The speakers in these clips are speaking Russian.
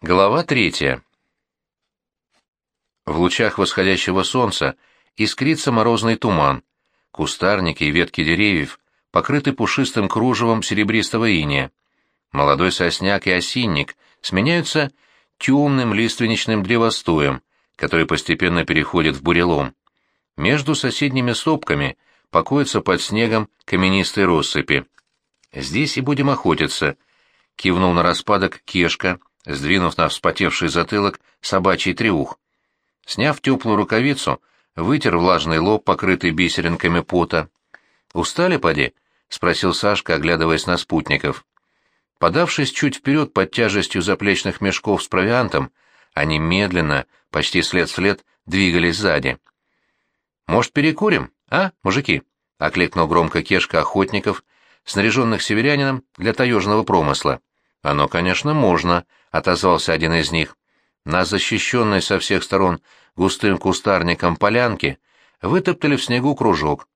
Глава третья. В лучах восходящего солнца искрится морозный туман. Кустарники и ветки деревьев покрыты пушистым кружевом серебристого иния. Молодой сосняк и осинник сменяются темным лиственничным древостоем, который постепенно переходит в бурелом. Между соседними сопками покоятся под снегом каменистые россыпи. «Здесь и будем охотиться», — кивнул на распадок Кешка, сдвинув на вспотевший затылок собачий треух. Сняв теплую рукавицу, вытер влажный лоб, покрытый бисеринками пота. «Устали, поди?» — спросил Сашка, оглядываясь на спутников. Подавшись чуть вперед под тяжестью заплечных мешков с провиантом, они медленно, почти след в след, двигались сзади. «Может, перекурим, а, мужики?» — окликнул громко Кешка охотников, снаряженных северянином для таежного промысла. «Оно, конечно, можно», — отозвался один из них. На защищенной со всех сторон густым кустарником полянке вытоптали в снегу кружок.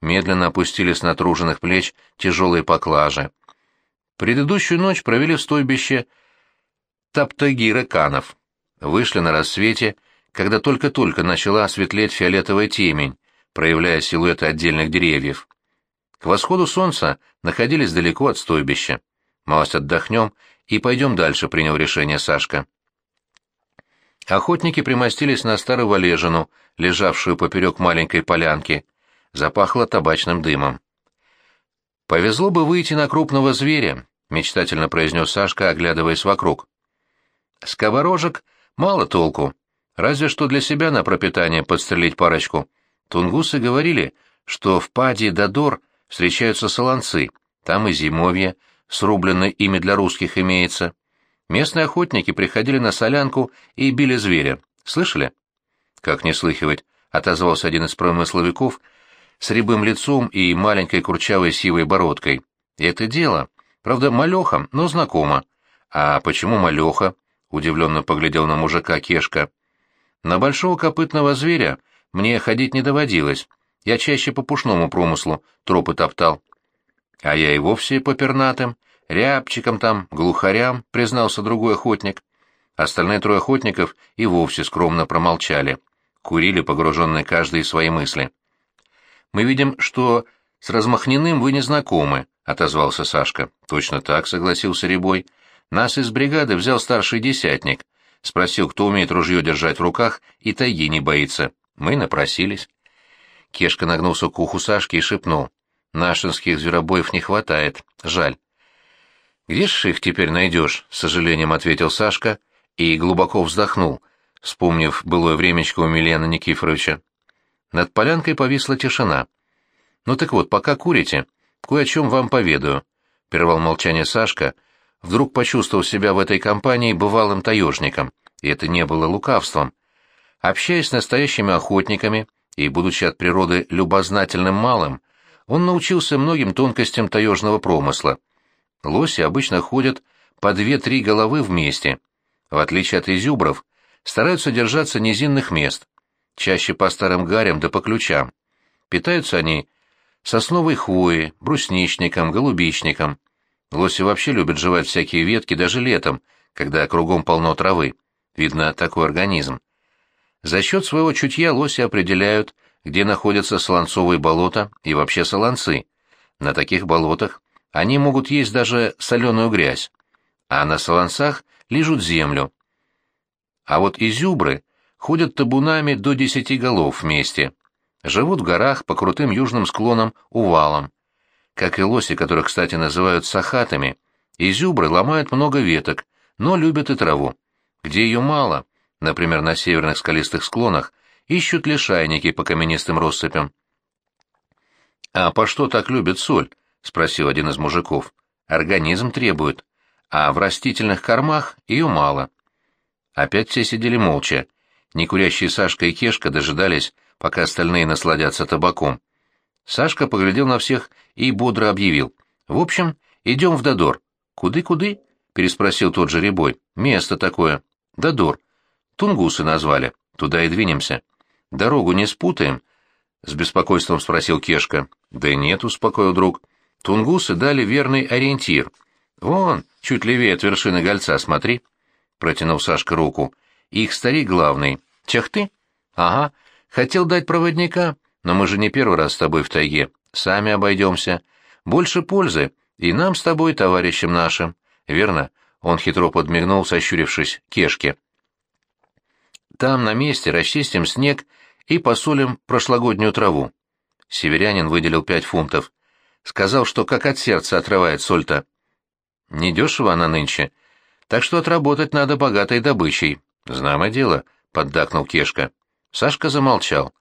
Медленно опустили с натруженных плеч тяжелые поклажи. Предыдущую ночь провели в стойбище Таптагира Канов. Вышли на рассвете, когда только-только начала светлеть фиолетовая темень, проявляя силуэты отдельных деревьев. К восходу солнца находились далеко от стойбища. Малость отдохнем и пойдем дальше, принял решение Сашка. Охотники примостились на старую валежину, лежавшую поперек маленькой полянки. Запахло табачным дымом. «Повезло бы выйти на крупного зверя», — мечтательно произнес Сашка, оглядываясь вокруг. «Сковорожек мало толку, разве что для себя на пропитание подстрелить парочку. Тунгусы говорили, что в Паде Дадор встречаются солонцы, там и зимовье, срубленное ими для русских имеется. Местные охотники приходили на солянку и били зверя. Слышали? Как не слыхивать, отозвался один из промысловиков с рябым лицом и маленькой курчавой сивой бородкой. Это дело. Правда, малеха, но знакомо. А почему малеха? Удивленно поглядел на мужика Кешка. На большого копытного зверя мне ходить не доводилось. Я чаще по пушному промыслу тропы топтал. А я и вовсе по пернатым, рябчикам там, глухарям, признался другой охотник. Остальные трое охотников и вовсе скромно промолчали. Курили, погруженные каждый в свои мысли. «Мы видим, что с размахненным вы не знакомы», — отозвался Сашка. «Точно так», — согласился Рябой. «Нас из бригады взял старший десятник. Спросил, кто умеет ружье держать в руках и тайги не боится. Мы напросились». Кешка нагнулся к уху Сашки и шепнул. Нашинских зверобоев не хватает. Жаль. «Где ж их теперь найдешь?» — с сожалением ответил Сашка и глубоко вздохнул, вспомнив былое времечко у Милена Никифоровича. Над полянкой повисла тишина. «Ну так вот, пока курите, кое о чем вам поведаю», — прервал молчание Сашка, вдруг почувствовал себя в этой компании бывалым таежником, и это не было лукавством. Общаясь с настоящими охотниками и, будучи от природы любознательным малым, он научился многим тонкостям таежного промысла. Лоси обычно ходят по две-три головы вместе. В отличие от изюбров, стараются держаться низинных мест, чаще по старым гарям да по ключам. Питаются они сосновой хвоей, брусничником, голубичником. Лоси вообще любят жевать всякие ветки даже летом, когда кругом полно травы. Видно, такой организм. За счет своего чутья лоси определяют, где находятся сланцовые болота и вообще солонцы. На таких болотах они могут есть даже соленую грязь, а на солонцах лижут землю. А вот изюбры ходят табунами до десяти голов вместе. Живут в горах по крутым южным склонам увалам. Как и лоси, которых, кстати, называют сахатами, изюбры ломают много веток, но любят и траву. Где ее мало, например, на северных скалистых склонах, ищут лишайники по каменистым россыпям. «А по что так любят соль?» — спросил один из мужиков. «Организм требует, а в растительных кормах ее мало». Опять все сидели молча. Некурящие Сашка и Кешка дожидались, пока остальные насладятся табаком. Сашка поглядел на всех и бодро объявил. «В общем, идем в Додор». «Куды-куды?» — переспросил тот же Рябой. «Место такое». «Додор. Тунгусы назвали. Туда и двинемся». Дорогу не спутаем? С беспокойством спросил Кешка. Да нет, успокоил друг. Тунгусы дали верный ориентир. Вон, чуть левее от вершины гольца, смотри. протянул Сашка руку. «Их старик главный. Чахты?» «Ага. Хотел дать проводника, но мы же не первый раз с тобой в тайге. Сами обойдемся. Больше пользы. И нам с тобой, товарищам нашим. Верно?» Он хитро подмигнул, сощурившись, кешке. «Там, на месте, расчистим снег и посолим прошлогоднюю траву». Северянин выделил пять фунтов. Сказал, что как от сердца отрывает соль-то. Недешево она нынче, так что отработать надо богатой добычей. Знамо дело, — поддакнул Кешка. Сашка замолчал.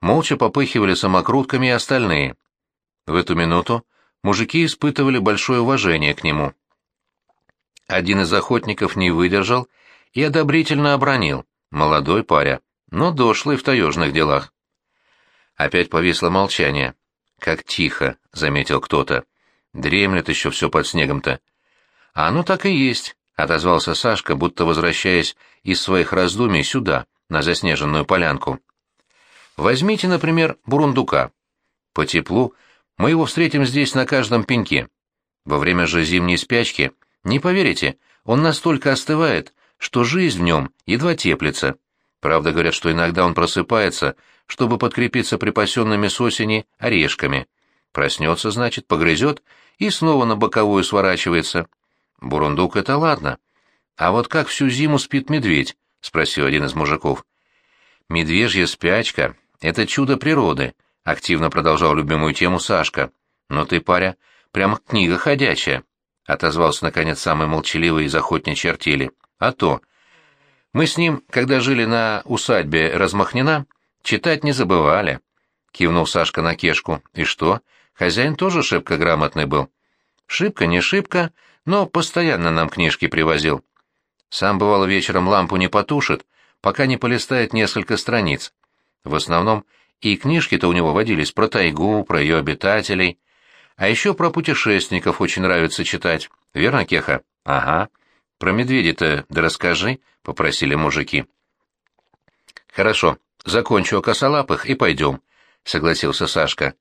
Молча попыхивали самокрутками и остальные. В эту минуту мужики испытывали большое уважение к нему. Один из охотников не выдержал и одобрительно обронил. Молодой паря, но дошлый в таежных делах. Опять повисло молчание. «Как тихо», — заметил кто-то. «Дремлет еще все под снегом-то». «А оно так и есть», — отозвался Сашка, будто возвращаясь из своих раздумий сюда, на заснеженную полянку. «Возьмите, например, бурундука. По теплу мы его встретим здесь на каждом пеньке. Во время же зимней спячки, не поверите, он настолько остывает, что жизнь в нем едва теплится. Правда, говорят, что иногда он просыпается, чтобы подкрепиться припасенными с осени орешками. Проснется, значит, погрызет и снова на боковую сворачивается. Бурундук — это ладно. А вот как всю зиму спит медведь? — спросил один из мужиков. Медвежья спячка — это чудо природы, — активно продолжал любимую тему Сашка. Но ты, паря, прямо книга ходячая, — отозвался, наконец, самый молчаливый из охотничьей артели. А то. Мы с ним, когда жили на усадьбе Размахнина, читать не забывали. Кивнул Сашка на кешку. И что? Хозяин тоже шибко грамотный был. Шибко, не шибко, но постоянно нам книжки привозил. Сам, бывало, вечером лампу не потушит, пока не полистает несколько страниц. В основном и книжки-то у него водились про тайгу, про ее обитателей. А еще про путешественников очень нравится читать. Верно, Кеха? Ага. Про медведей-то да расскажи, — попросили мужики. Хорошо, закончу о косолапых и пойдем, — согласился Сашка.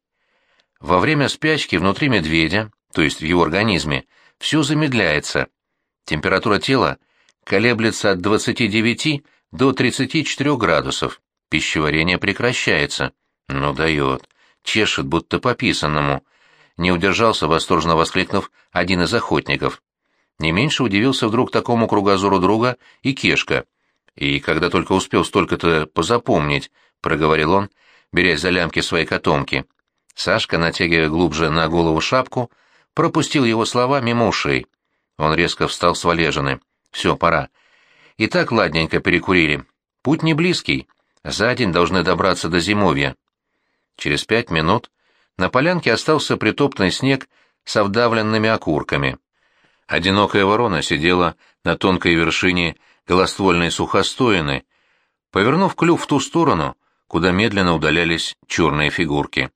Во время спячки внутри медведя, то есть в его организме, все замедляется. Температура тела колеблется от 29 до 34 градусов. Пищеварение прекращается. Ну дает. Чешет, будто по писанному. Не удержался, восторженно воскликнув, один из охотников. Не меньше удивился вдруг такому кругозору друга и Кешка. И когда только успел столько-то позапомнить, проговорил он, берясь за лямки своей котомки. Сашка, натягивая глубже на голову шапку, пропустил его слова мимо ушей. Он резко встал с валежины. «Все, пора. И так ладненько перекурили. Путь не близкий. За день должны добраться до зимовья». Через пять минут на полянке остался притоптанный снег со вдавленными окурками. Одинокая ворона сидела на тонкой вершине голоствольной сухостоины, повернув клюв в ту сторону, куда медленно удалялись черные фигурки.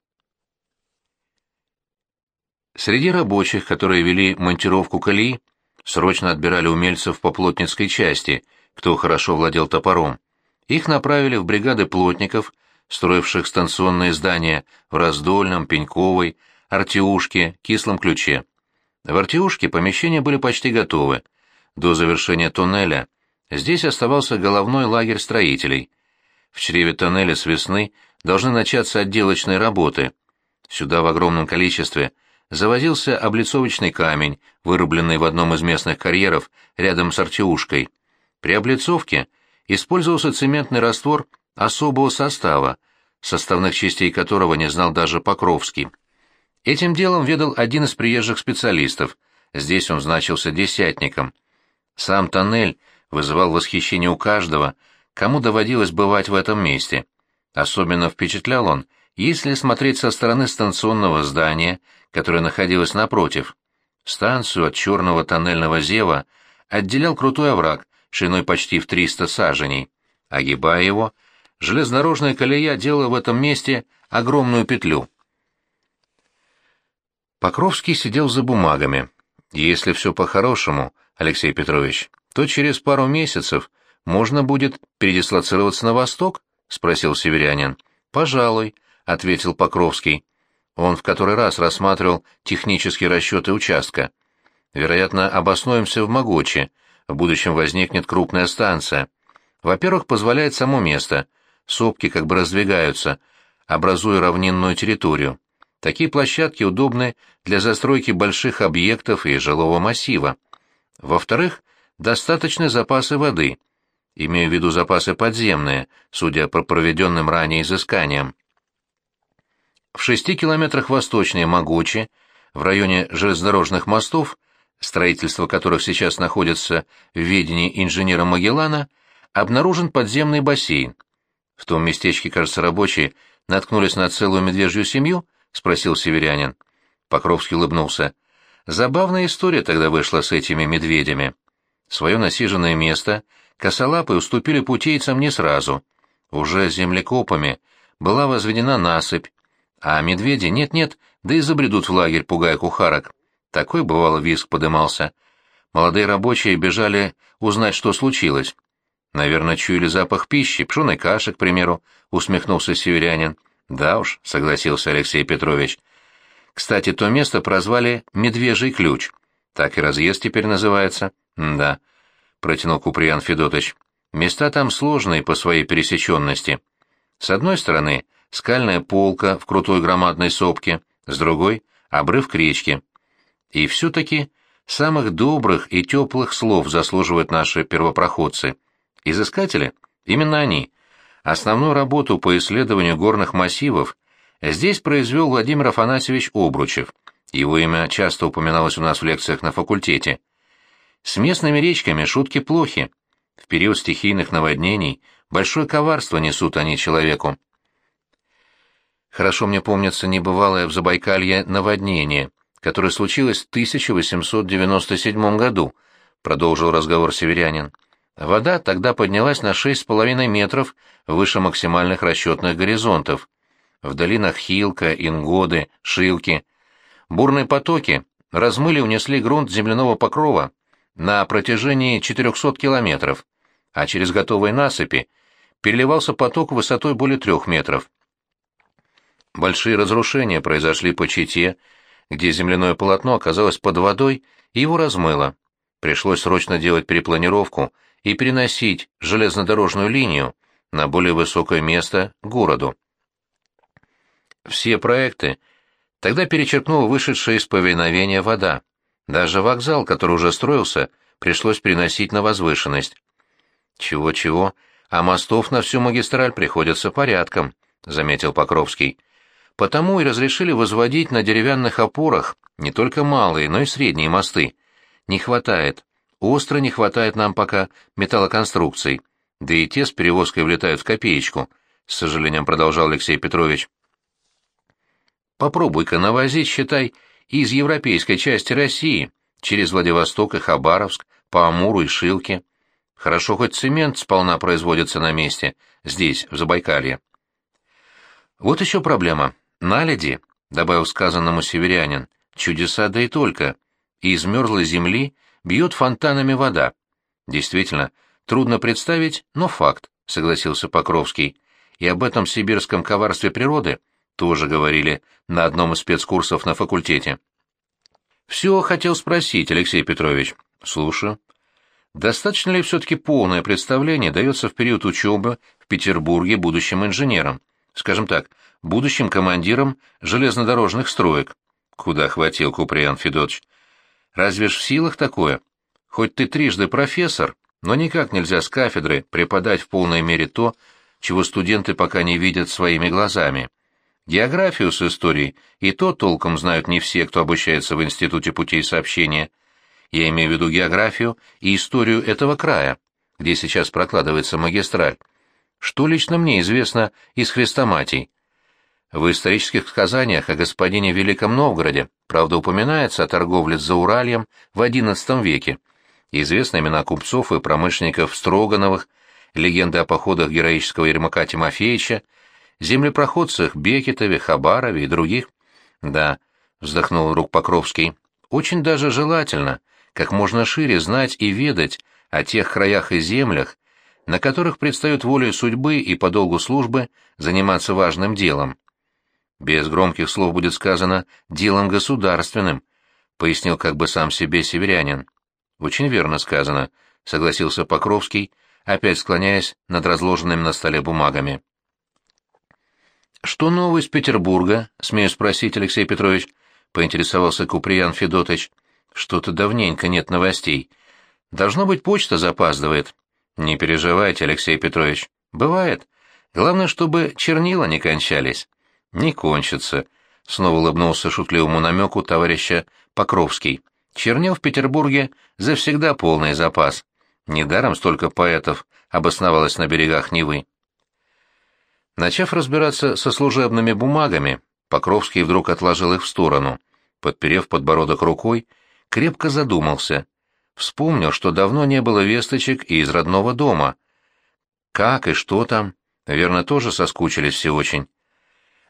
Среди рабочих, которые вели монтировку колеи, срочно отбирали умельцев по плотницкой части, кто хорошо владел топором. Их направили в бригады плотников, строивших станционные здания в Раздольном, Пеньковой, Артиушке, Кислом Ключе. В Артиушке помещения были почти готовы. До завершения туннеля здесь оставался головной лагерь строителей. В чреве тоннеля с весны должны начаться отделочные работы. Сюда в огромном количестве завозился облицовочный камень, вырубленный в одном из местных карьеров рядом с Артиушкой. При облицовке использовался цементный раствор особого состава, составных частей которого не знал даже Покровский. Этим делом ведал один из приезжих специалистов. Здесь он значился десятником. Сам тоннель вызывал восхищение у каждого, кому доводилось бывать в этом месте. Особенно впечатлял он, если смотреть со стороны станционного здания, которое находилось напротив. Станцию от черного тоннельного зева отделял крутой овраг, шириной почти в 300 саженей. Огибая его, железнодорожная колея делала в этом месте огромную петлю. Покровский сидел за бумагами. Если все по-хорошему, Алексей Петрович, то через пару месяцев можно будет передислоцироваться на восток? спросил северянин. Пожалуй, ответил Покровский. Он в который раз рассматривал технические расчеты участка. Вероятно, обоснуемся в Могоче, в будущем возникнет крупная станция. Во-первых, позволяет само место. Сопки как бы раздвигаются, образуя равнинную территорию. Такие площадки удобны для застройки больших объектов и жилого массива. Во-вторых, достаточны запасы воды. Имею в виду запасы подземные, судя по проведенным ранее изысканиям. В шести километрах восточнее Могочи, в районе железнодорожных мостов, строительство которых сейчас находится в ведении инженера Магеллана, обнаружен подземный бассейн. В том местечке, кажется, рабочие наткнулись на целую медвежью семью, спросил северянин. Покровский улыбнулся. Забавная история тогда вышла с этими медведями. Свое насиженное место косолапы уступили путейцам не сразу. Уже землекопами была возведена насыпь, а медведи нет-нет, да и забредут в лагерь, пугая кухарок. Такой, бывало, виск подымался. Молодые рабочие бежали узнать, что случилось. Наверное, чуяли запах пищи, пшеной каши, к примеру, усмехнулся северянин. Да уж, согласился Алексей Петрович. Кстати, то место прозвали «Медвежий ключ». Так и разъезд теперь называется. да, протянул Куприян Федотович. Места там сложные по своей пересеченности. С одной стороны, скальная полка в крутой громадной сопке, с другой — обрыв к речке. И все-таки самых добрых и теплых слов заслуживают наши первопроходцы. Изыскатели — именно они. Основную работу по исследованию горных массивов здесь произвел Владимир Афанасьевич Обручев. Его имя часто упоминалось у нас в лекциях на факультете. С местными речками шутки плохи. В период стихийных наводнений большое коварство несут они человеку. Хорошо мне помнится небывалое в Забайкалье наводнение, которое случилось в 1897 году, продолжил разговор северянин. Вода тогда поднялась на 6,5 метров выше максимальных расчетных горизонтов. В долинах Хилка, Ингоды, Шилки. Бурные потоки размыли унесли грунт земляного покрова на протяжении 400 километров, а через готовые насыпи переливался поток высотой более трех метров. Большие разрушения произошли по Чите, где земляное полотно оказалось под водой и его размыло. Пришлось срочно делать перепланировку и переносить железнодорожную линию на более высокое место городу. Все проекты тогда перечеркнула вышедшая из повиновения вода. Даже вокзал, который уже строился, пришлось переносить на возвышенность. Чего-чего, а мостов на всю магистраль приходится порядком, заметил Покровский. Потому и разрешили возводить на деревянных опорах не только малые, но и средние мосты. Не хватает, остро не хватает нам пока металлоконструкций, да и те с перевозкой влетают в копеечку, с сожалением продолжал Алексей Петрович. Попробуй-ка навозить, считай, из европейской части России, через Владивосток и Хабаровск, по Амуру и Шилке. Хорошо, хоть цемент сполна производится на месте, здесь, в Забайкалье. Вот еще проблема. Наледи, — добавил сказанному северянин, — чудеса да и только. Из мерзлой земли бьет фонтанами вода. Действительно, трудно представить, но факт, — согласился Покровский. И об этом сибирском коварстве природы тоже говорили на одном из спецкурсов на факультете. Все хотел спросить, Алексей Петрович. Слушаю. Достаточно ли все-таки полное представление дается в период учебы в Петербурге будущим инженерам? Скажем так, будущим командиром железнодорожных строек. Куда хватил Куприян Федотович? Разве ж в силах такое? Хоть ты трижды профессор, но никак нельзя с кафедры преподать в полной мере то, чего студенты пока не видят своими глазами. Географию с историей и то толком знают не все, кто обучается в Институте путей сообщения. Я имею в виду географию и историю этого края, где сейчас прокладывается магистраль. Что лично мне известно из хрестоматий? В исторических сказаниях о господине Великом Новгороде, правда, упоминается о торговле с Зауральем в XI веке. Известны имена купцов и промышленников Строгановых, легенды о походах героического Ермака Тимофеевича, землепроходцах Бекетове, Хабарове и других. Да, вздохнул Рук Покровский, очень даже желательно, как можно шире знать и ведать о тех краях и землях, на которых предстает волей судьбы и по долгу службы заниматься важным делом. Без громких слов будет сказано «делом государственным», — пояснил как бы сам себе северянин. «Очень верно сказано», — согласился Покровский, опять склоняясь над разложенными на столе бумагами. «Что нового из Петербурга?» — смею спросить, Алексей Петрович, — поинтересовался Куприян Федотович. «Что-то давненько нет новостей. Должно быть, почта запаздывает». «Не переживайте, Алексей Петрович. Бывает. Главное, чтобы чернила не кончались». «Не кончатся», — снова улыбнулся шутливому намеку товарища Покровский. «Чернил в Петербурге завсегда полный запас. Недаром столько поэтов обосновалось на берегах Невы». Начав разбираться со служебными бумагами, Покровский вдруг отложил их в сторону. Подперев подбородок рукой, крепко задумался. Вспомнил, что давно не было весточек и из родного дома. Как и что там? Наверное, тоже соскучились все очень.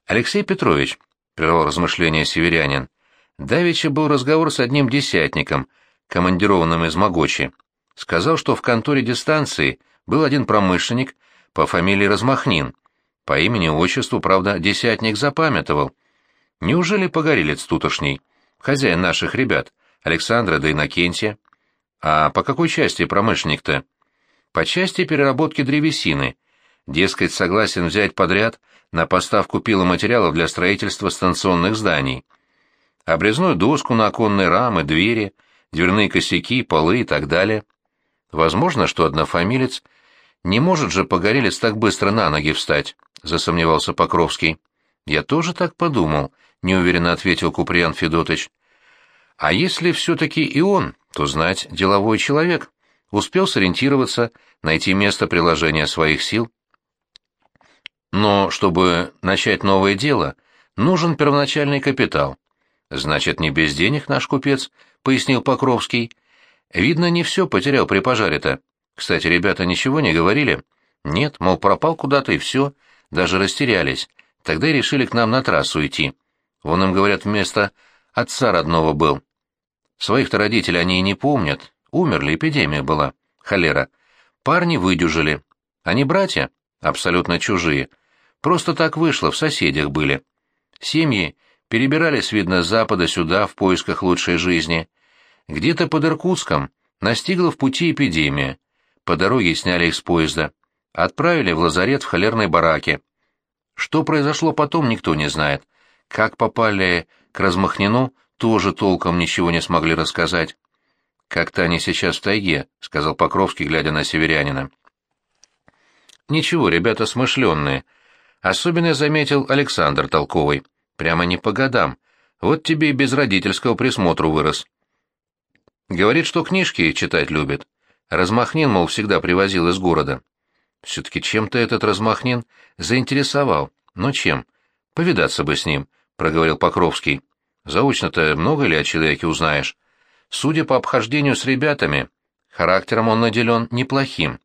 Алексей Петрович, — прервал размышления северянин, — давеча был разговор с одним десятником, командированным из Могочи. Сказал, что в конторе дистанции был один промышленник по фамилии Размахнин — по имени-отчеству, правда, десятник запамятовал. Неужели погорелец тутошний? Хозяин наших ребят, Александра да Иннокентия. А по какой части промышленник-то? По части переработки древесины. Дескать, согласен взять подряд на поставку пиломатериалов для строительства станционных зданий. Обрезную доску на оконные рамы, двери, дверные косяки, полы и так далее. Возможно, что однофамилец не может же погорелец так быстро на ноги встать. — засомневался Покровский. «Я тоже так подумал», — неуверенно ответил Куприян Федотович. «А если все-таки и он, то знать деловой человек. Успел сориентироваться, найти место приложения своих сил. Но чтобы начать новое дело, нужен первоначальный капитал. Значит, не без денег наш купец, — пояснил Покровский. Видно, не все потерял при пожаре-то. Кстати, ребята ничего не говорили. Нет, мол, пропал куда-то и все даже растерялись. Тогда и решили к нам на трассу идти. Он им, говорят, вместо отца родного был. Своих-то родителей они и не помнят. Умерли, эпидемия была. Холера. Парни выдюжили. Они братья? Абсолютно чужие. Просто так вышло, в соседях были. Семьи перебирались, видно, с запада сюда в поисках лучшей жизни. Где-то под Иркутском настигла в пути эпидемия. По дороге сняли их с поезда. Отправили в лазарет в холерной бараке. Что произошло потом, никто не знает. Как попали к Размахнину, тоже толком ничего не смогли рассказать. «Как-то они сейчас в тайге», — сказал Покровский, глядя на северянина. «Ничего, ребята смышленные. Особенно заметил Александр Толковый. Прямо не по годам. Вот тебе и без родительского присмотра вырос. Говорит, что книжки читать любит. Размахнин, мол, всегда привозил из города. Все-таки чем-то этот размахнин заинтересовал. Но чем? Повидаться бы с ним, — проговорил Покровский. Заочно-то много ли о человеке узнаешь? Судя по обхождению с ребятами, характером он наделен неплохим.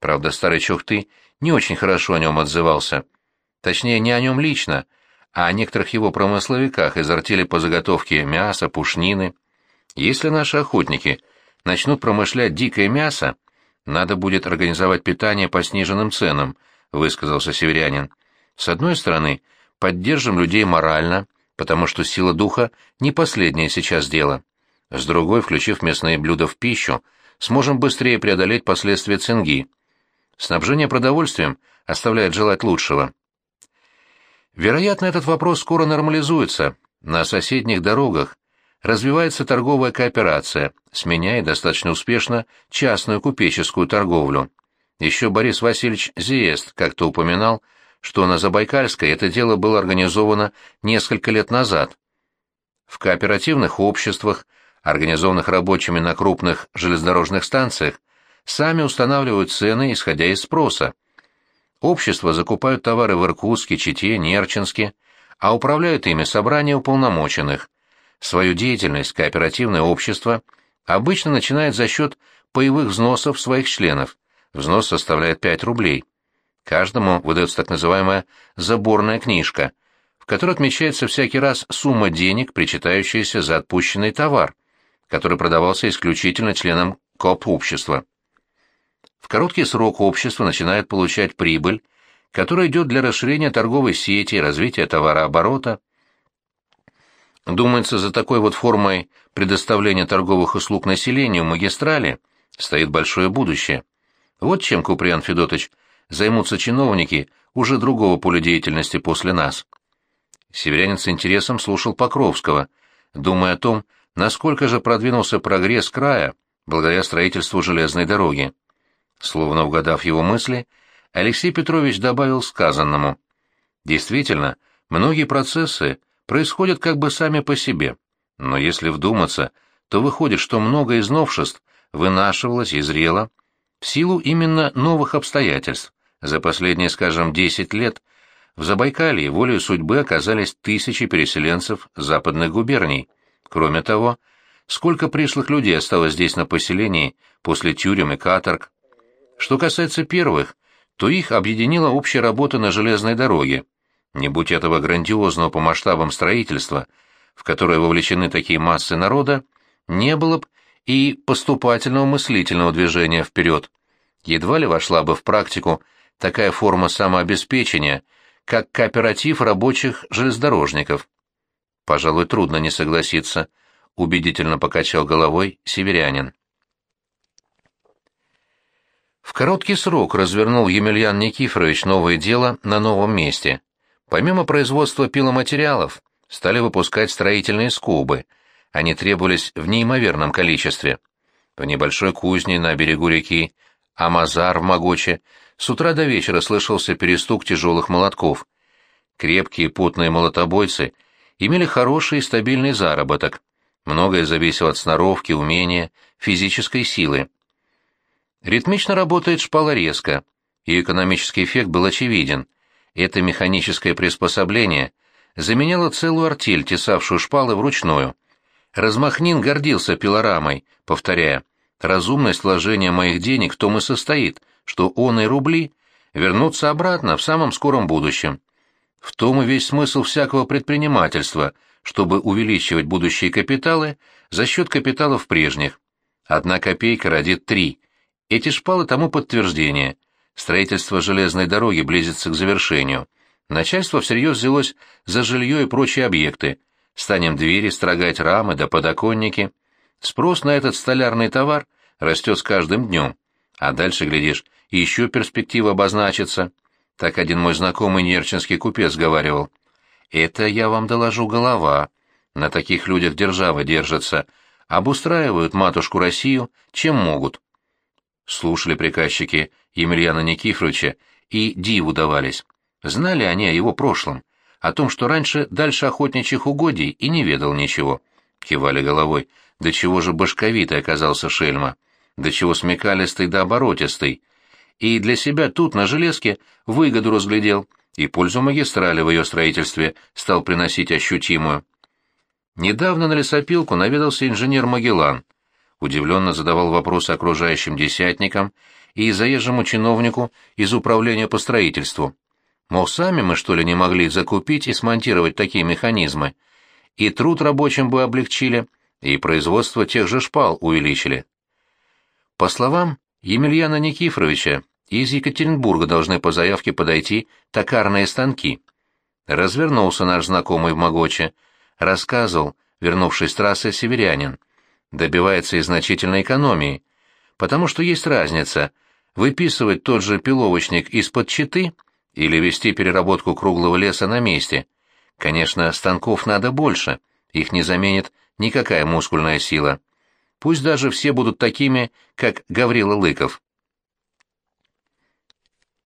Правда, старый Чухты не очень хорошо о нем отзывался. Точнее, не о нем лично, а о некоторых его промысловиках из артели по заготовке мяса, пушнины. Если наши охотники начнут промышлять дикое мясо, надо будет организовать питание по сниженным ценам, высказался северянин. С одной стороны, поддержим людей морально, потому что сила духа не последнее сейчас дело. С другой, включив местные блюда в пищу, сможем быстрее преодолеть последствия цинги. Снабжение продовольствием оставляет желать лучшего. Вероятно, этот вопрос скоро нормализуется. На соседних дорогах развивается торговая кооперация, сменяя достаточно успешно частную купеческую торговлю. Еще Борис Васильевич Зиест как-то упоминал, что на Забайкальской это дело было организовано несколько лет назад. В кооперативных обществах, организованных рабочими на крупных железнодорожных станциях, сами устанавливают цены, исходя из спроса. Общества закупают товары в Иркутске, Чите, Нерчинске, а управляют ими собрания уполномоченных – Свою деятельность кооперативное общество обычно начинает за счет паевых взносов своих членов. Взнос составляет 5 рублей. Каждому выдается так называемая «заборная книжка», в которой отмечается всякий раз сумма денег, причитающаяся за отпущенный товар, который продавался исключительно членам коп-общества. В короткий срок общество начинает получать прибыль, которая идет для расширения торговой сети, развития товарооборота, Думается, за такой вот формой предоставления торговых услуг населению магистрали стоит большое будущее. Вот чем, Куприан Федотович, займутся чиновники уже другого поля деятельности после нас. Северянин с интересом слушал Покровского, думая о том, насколько же продвинулся прогресс края благодаря строительству железной дороги. Словно угадав его мысли, Алексей Петрович добавил сказанному. Действительно, многие процессы происходят как бы сами по себе, но если вдуматься, то выходит, что много из новшеств вынашивалось и зрело в силу именно новых обстоятельств. За последние, скажем, 10 лет в Забайкалье волею судьбы оказались тысячи переселенцев западных губерний. Кроме того, сколько пришлых людей осталось здесь на поселении после тюрем и каторг. Что касается первых, то их объединила общая работа на железной дороге. Не будь этого грандиозного по масштабам строительства, в которое вовлечены такие массы народа, не было бы и поступательного мыслительного движения вперед. Едва ли вошла бы в практику такая форма самообеспечения, как кооператив рабочих железнодорожников. Пожалуй, трудно не согласиться, убедительно покачал головой северянин. В короткий срок развернул Емельян Никифорович новое дело на новом месте. Помимо производства пиломатериалов, стали выпускать строительные скобы. Они требовались в неимоверном количестве. В небольшой кузне на берегу реки Амазар в Могоче с утра до вечера слышался перестук тяжелых молотков. Крепкие потные молотобойцы имели хороший и стабильный заработок. Многое зависело от сноровки, умения, физической силы. Ритмично работает шпала резко, и экономический эффект был очевиден. Это механическое приспособление заменяло целую артель, тесавшую шпалы вручную. Размахнин гордился пилорамой, повторяя, «Разумность вложения моих денег в том и состоит, что он и рубли вернутся обратно в самом скором будущем. В том и весь смысл всякого предпринимательства, чтобы увеличивать будущие капиталы за счет капиталов прежних. Одна копейка родит три. Эти шпалы тому подтверждение. Строительство железной дороги близится к завершению. Начальство всерьез взялось за жилье и прочие объекты. Станем двери строгать, рамы да подоконники. Спрос на этот столярный товар растет с каждым днем. А дальше, глядишь, еще перспектива обозначится. Так один мой знакомый нерчинский купец говаривал. Это, я вам доложу, голова. На таких людях держава держится. Обустраивают матушку Россию, чем могут. Слушали приказчики Емельяна Никифоровича и диву давались. Знали они о его прошлом, о том, что раньше дальше охотничьих угодий и не ведал ничего. Кивали головой. До чего же башковитый оказался шельма? До чего смекалистый да оборотистый? И для себя тут, на железке, выгоду разглядел, и пользу магистрали в ее строительстве стал приносить ощутимую. Недавно на лесопилку наведался инженер Магеллан. Удивленно задавал вопросы окружающим десятникам и заезжему чиновнику из управления по строительству. Мол, сами мы, что ли, не могли закупить и смонтировать такие механизмы? И труд рабочим бы облегчили, и производство тех же шпал увеличили. По словам Емельяна Никифоровича, из Екатеринбурга должны по заявке подойти токарные станки. Развернулся наш знакомый в Могоче, рассказывал, вернувшись с трассы, северянин. Добивается и значительной экономии, потому что есть разница — выписывать тот же пиловочник из-под читы — или вести переработку круглого леса на месте. Конечно, станков надо больше, их не заменит никакая мускульная сила. Пусть даже все будут такими, как Гаврила Лыков.